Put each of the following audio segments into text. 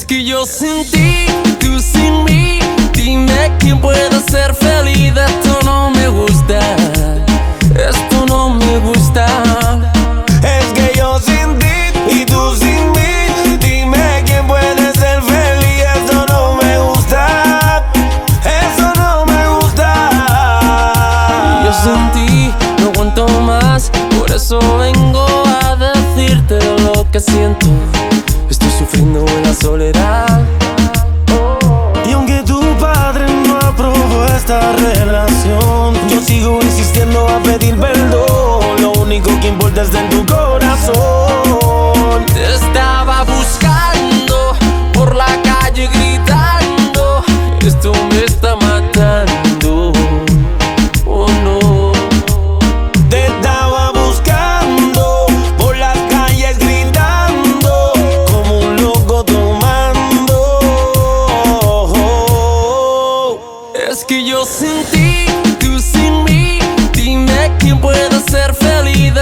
Es que yo sin ti, tú sin mí. Dime quién puede ser feliz. Esto no me gusta. Esto no me gusta. Es que yo sin ti y tú sin mí. Dime quién puede ser feliz. Eso no me gusta. Eso no me gusta. Yo sin ti no aguanto más. Por eso vengo relación, yo sigo insistiendo a pedir perdón. Lo único que importa es en tu sin ti, tú sin mí. Dime quién puede ser feliz.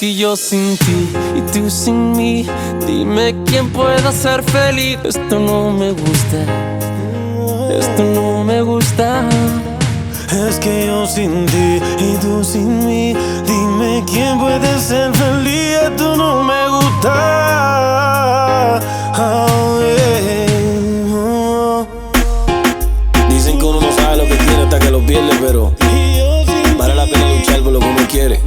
que yo sin ti y tú sin mí. Dime quién pueda ser feliz. Esto no me gusta, esto no me gusta. Es que yo sin ti y tú sin mí. Dime quién puede ser feliz. Esto no me gusta. Dicen que uno no sabe lo que quiere hasta que lo pierde, pero vale la pena luchar por lo que uno quiere.